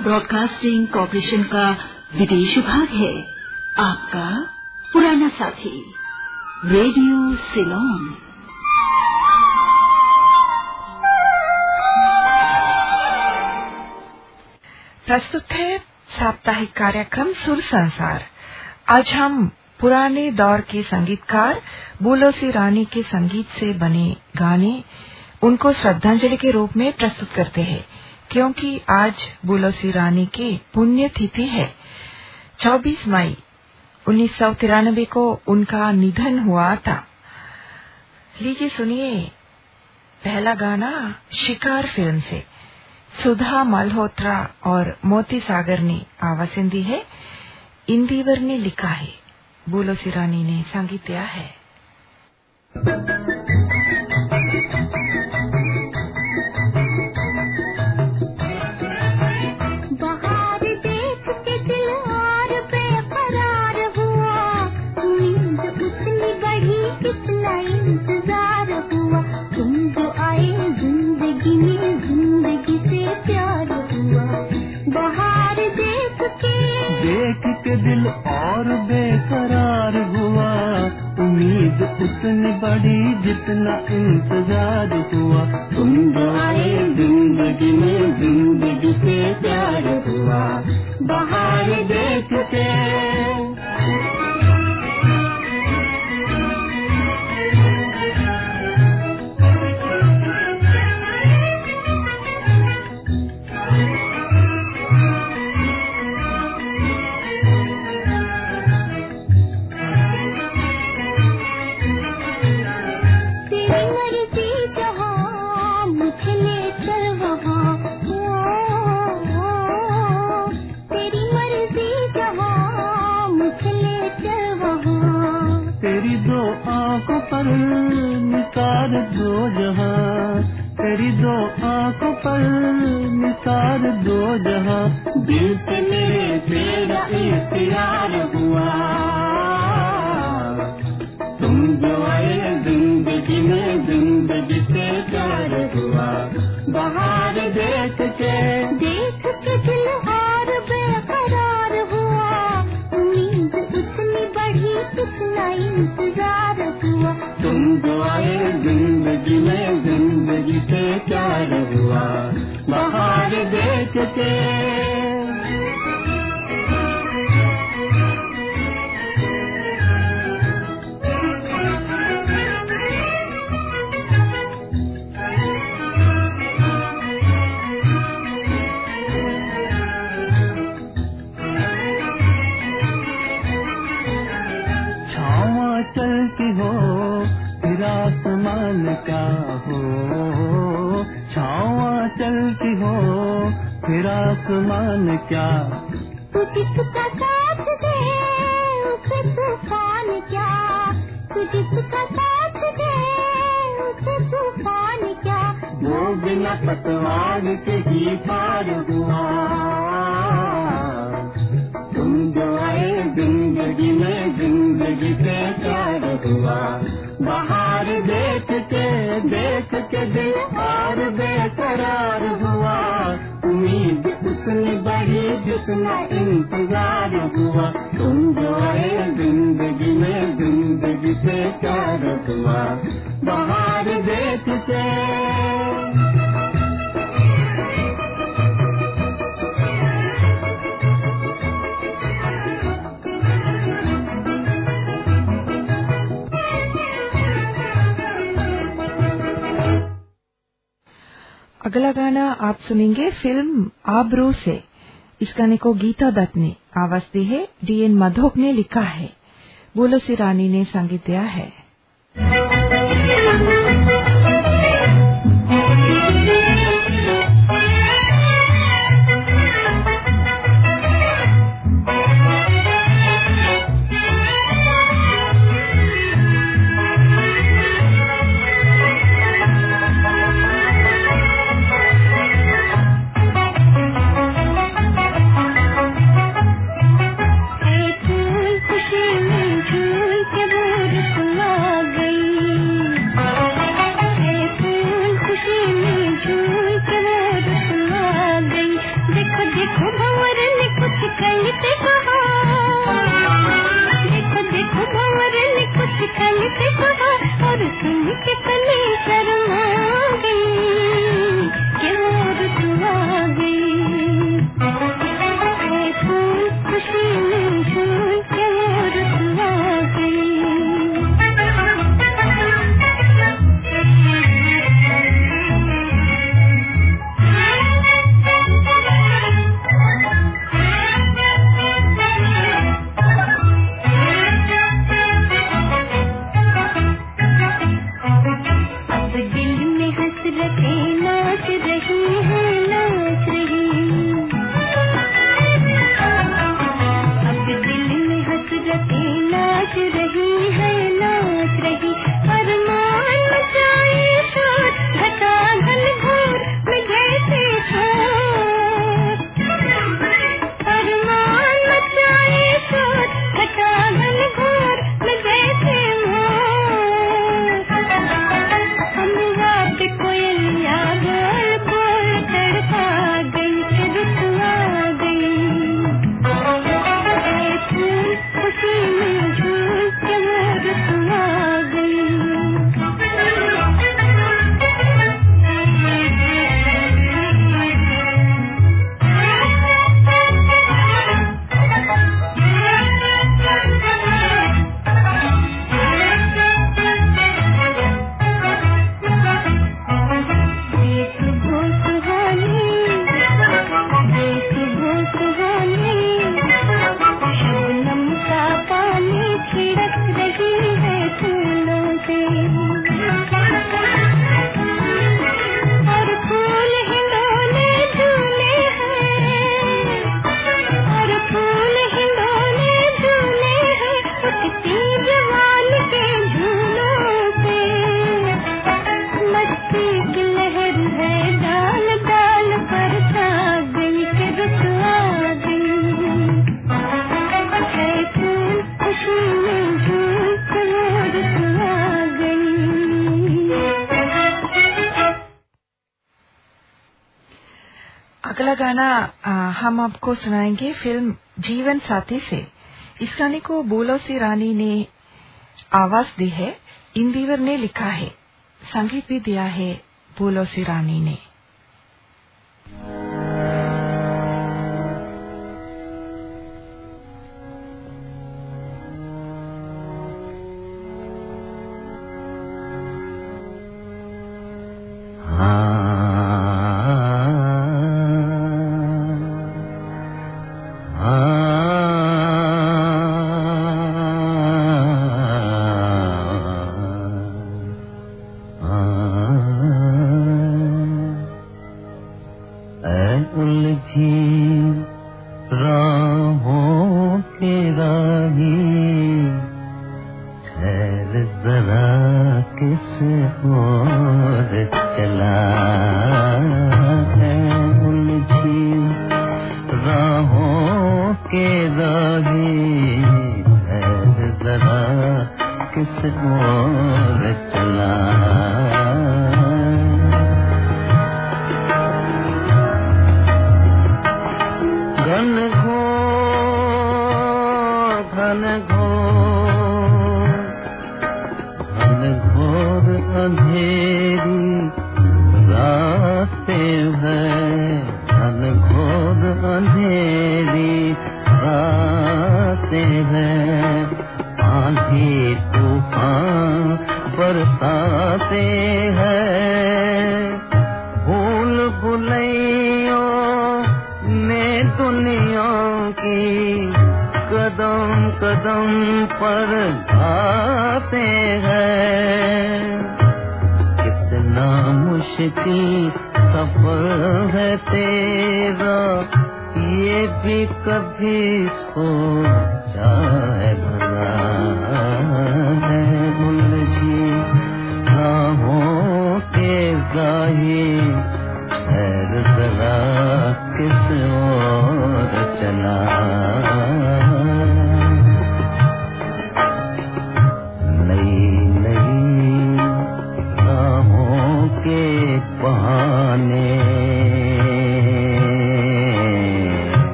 Broadcasting corporation का विदेश विभाग है। आपका पुराना साथी, रेडियो सिलोन। प्रस्तुत है साप्ताहिक कार्यक्रम सुर संसार। आज हम पुराने दौर के संगीतकार, बुलोसी रानी के संगीत से बने गाने, उनको श्रद्धांजलि के रूप में प्रस्तुत करते हैं। क्योंकि आज बुलोसी रानी की पुण्य तिथि है। 24 मई उन्नीस सौ तिरानबे को उनका निधन हुआ था। लीजिए सुनिए पहला गाना शिकार फ़िल्म से। सुधा मल्होत्रा और मोती सागर ने आवाज़ दी है। इंदीवर ने लिखा है बोलो सिरानी ने संगीत दिया है। उतनी बड़ी जितना इंतज़ार हुआ। तुम आए ज़िंदगी में ज़िंदगी से प्यार हुआ। बाहर देख के पतवार के ही पार हुआ। तुम जो आए ज़िंदगी में ज़िंदगी से प्यार हुआ। बाहर देख के देख के दिल और बेकरार हुआ। उम्मीद उतनी बड़ी जितना इंतज़ार हुआ। तुम जो आए ज़िंदगी में ज़िंदगी से प्यार हुआ। बाहर देख के अगला गाना आप सुनेंगे, फ़िल्म आबरू से। इस गाने को गीता दत्त ने आवाज़ दी है डीएन मधोक ने लिखा है। बोलो सिरानी ने संगीत दिया है। गाना हम आपको सुनाएँगे फ़िल्म जीवन साथी से। इस गाने को बोलो सी रानी ने आवाज़ दी है, इंदिवर ने लिखा है, संगीत भी दिया है बोलो सी रानी ने।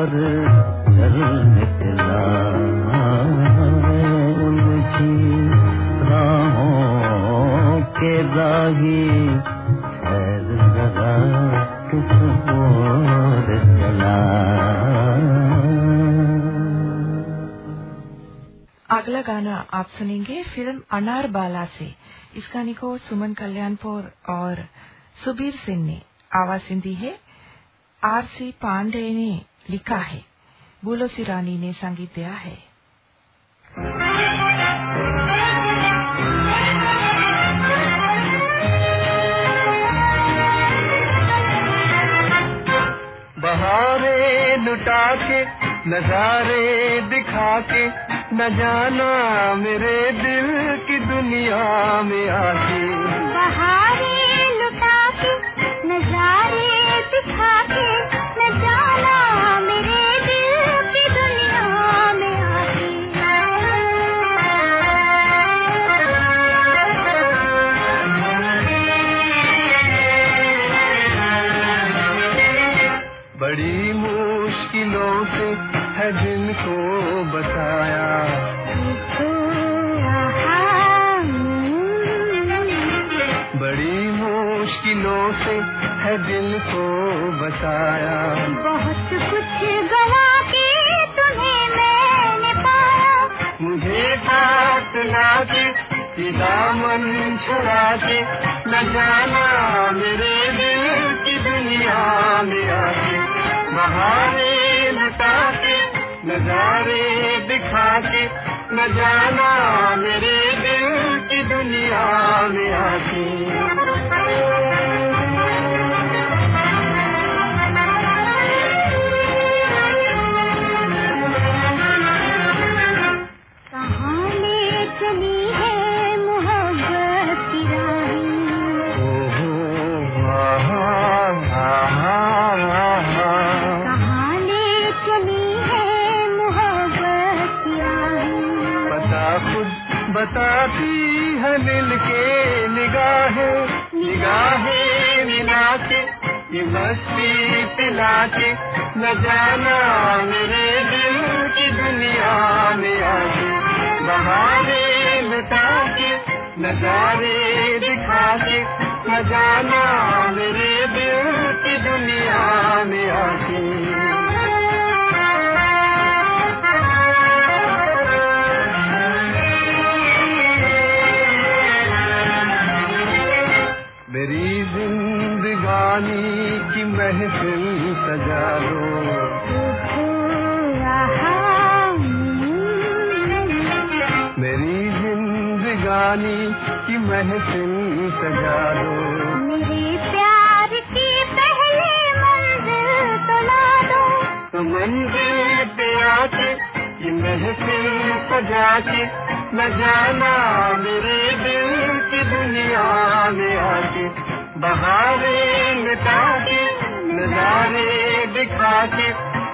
पर चल निकला उलझी राहों के खैर जरा किस ओर चला? अगला गाना आप सुनेंगे, फ़िल्म अनार बाला से। इस गाने को सुमन कल्याणपुर और सुबीर सिंह ने आवाज़ दी है। आर सी पांडे ने लिखा है। बोलो सिरानी ने संगीत दिया है। बहारे लुटा के नजारे दिखा के न जाना मेरे दिल की दुनिया में आके। जाना मेरे दिल की दुनिया में आके दिल के निगाहें निगाहें मिला के ये मस्ती पिला के न जाना मेरे दिल की दुनिया में आके बहारे लुटा के नजारे दिखा के न जाना मेरे दिल की दुनिया में आके। न जाना मेरे दिल की दुनिया में आके बहारे मिटा के नजारे दिखा के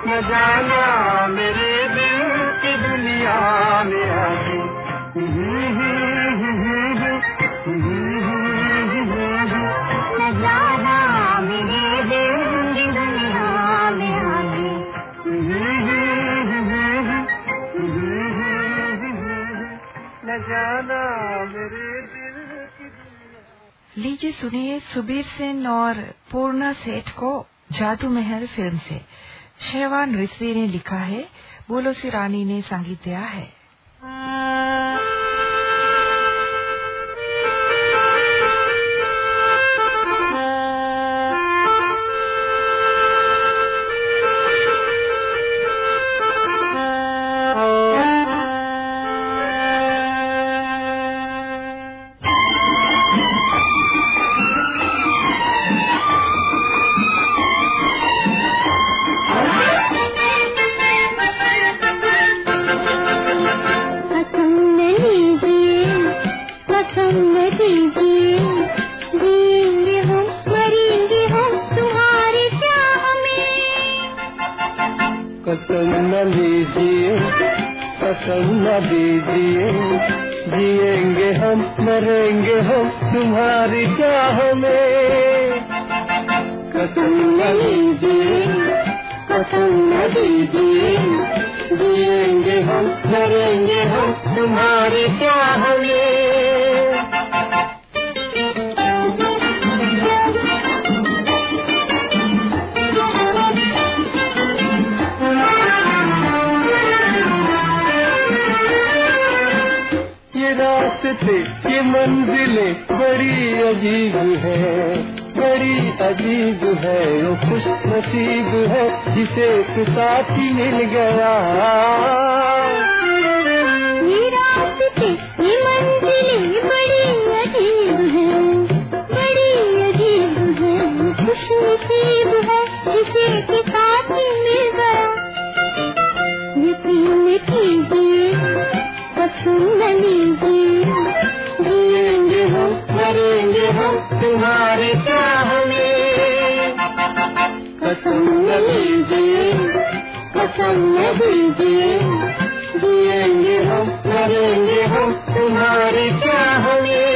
न जाना मेरे दिल की दुनिया में आके लीजिए, सुनिए सुबीर सेन और पूर्णा सेठ को जादू महल फ़िल्म से। शेवान रिजवी ने लिखा है, बोलो सी रानी ने संगीत दिया है न दीजिए जिएँगे हम मरेंगे हम तुम्हारी अजीब है, बड़ी अजीब है, वो खुश नसीब है, जिसे साथी मिल गया। ये रास्ते तुम्हारी चाह में। कसम कसम जिएँगे हम मरेंगे हम तुम्हारी चाह में।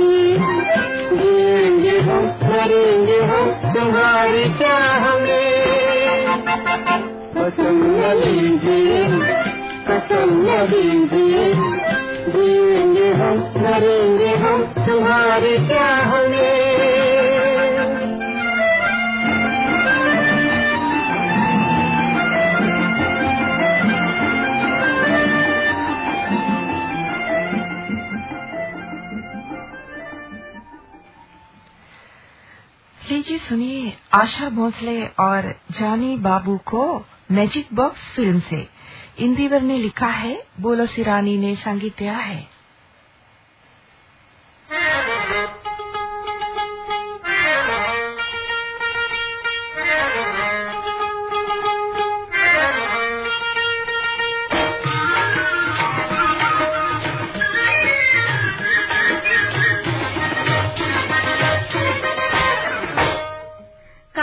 मरेंगे हम तुम्हारी चाह में। कसम लीजिए कसम लीजिए। जिएँगे हम करेंगे हम तुम्हारी चाह में। सुनिए आशा भोसले और जानी बाबू को मैजिक बॉक्स फ़िल्म से। इंदिवर ने लिखा है, बोलो सिरानी ने संगीत दिया है।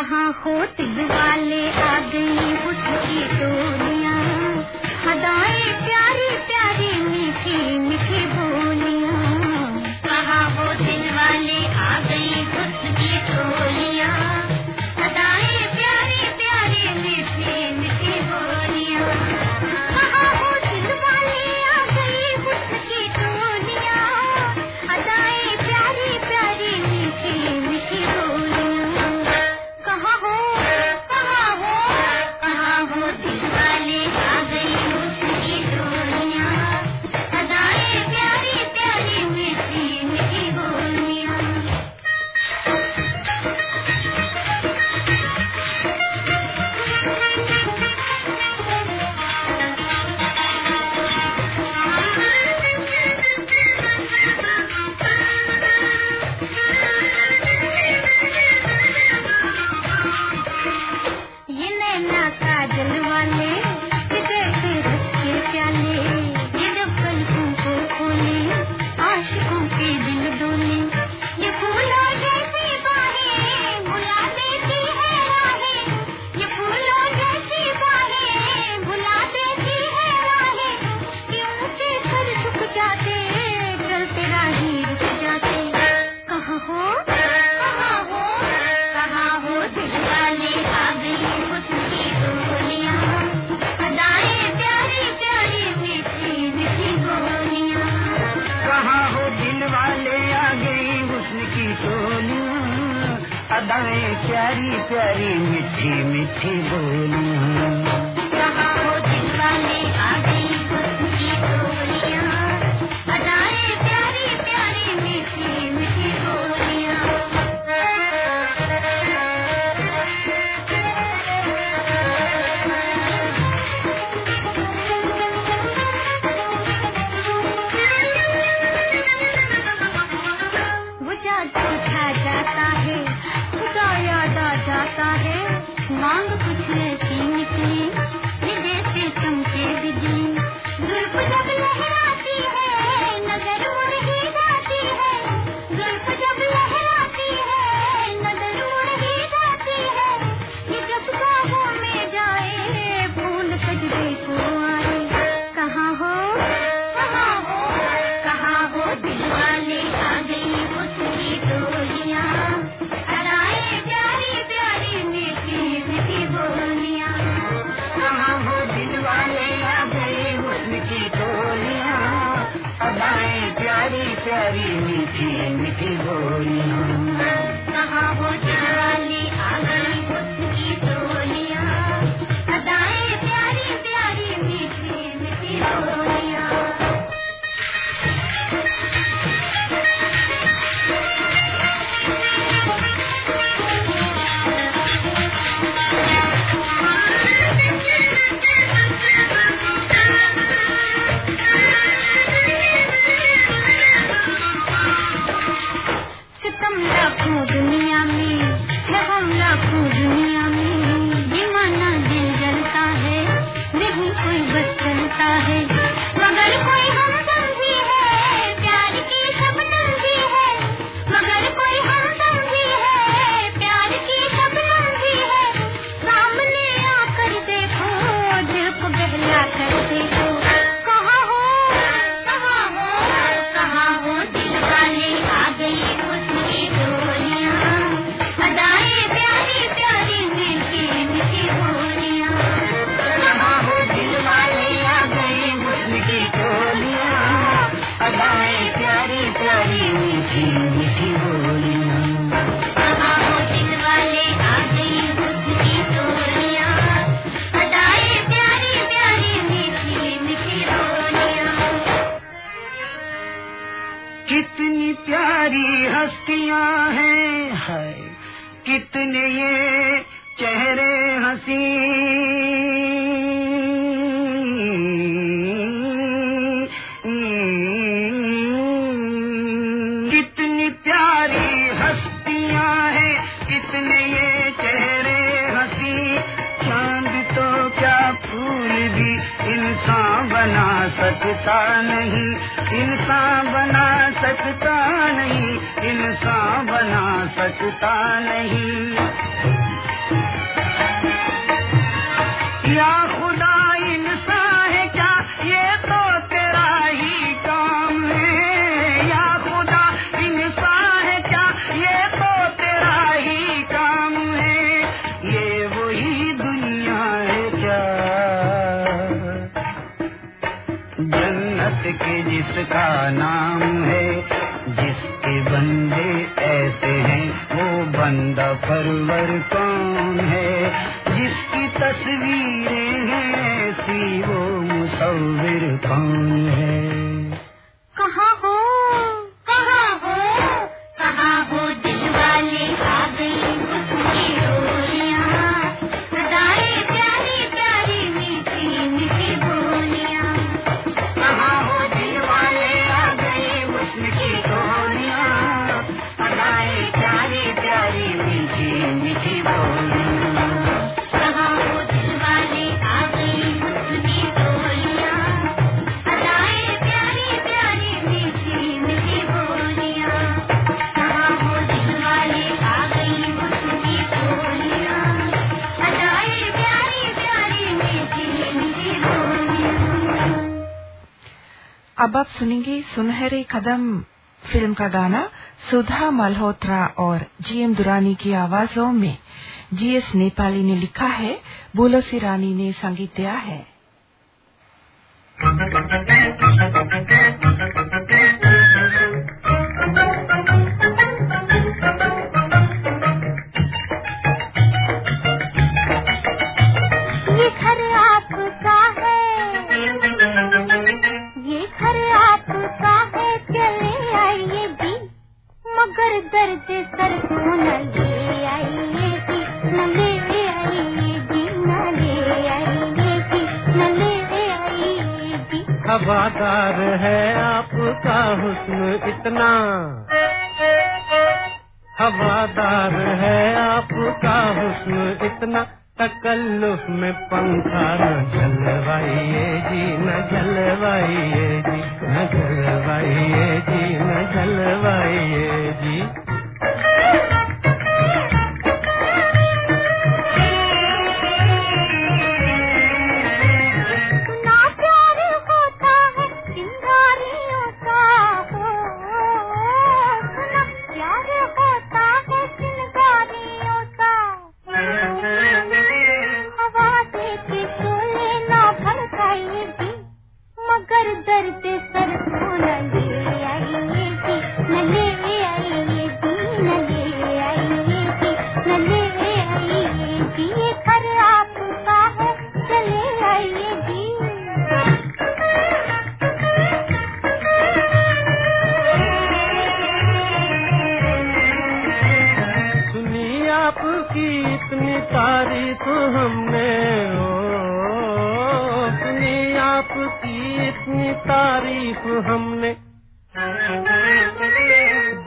कहाँ हो तिल वाले आ गई उसकी टोलियाँ चेहरे हसी इंसान बना सकता नहीं इंसान बना सकता नहीं इंसान बना सकता नहीं। परवर कौन है? जिसकी तस्वीर अब आप सुनेंगे सुनहरे कदम फ़िल्म का गाना सुधा मल्होत्रा और जीएम दुरानी की आवाजों में। जीएस नेपाली ने लिखा है बोलोसी रानी ने संगीत दिया है।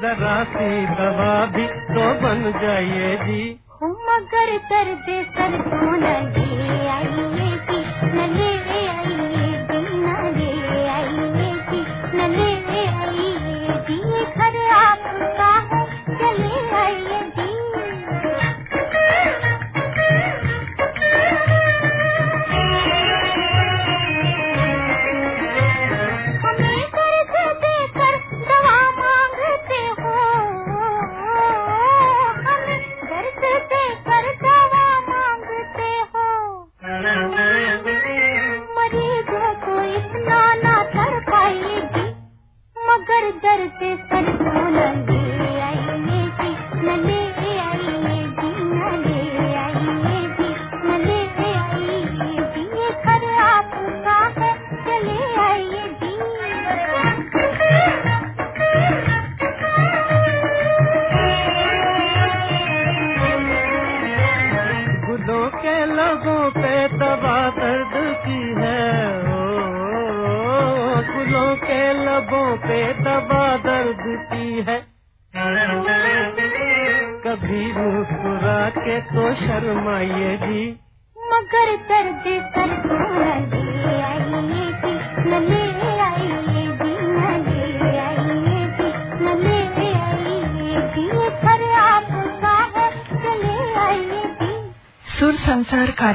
जरा सी दवा भी तो बन जाइए जी। मगर दर्द सर तो न ले आइए कि न ले आइए दिन न ले आइए कि न ले आइए दिए घर आप।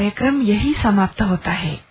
कार्यक्रम यही समाप्त होता है।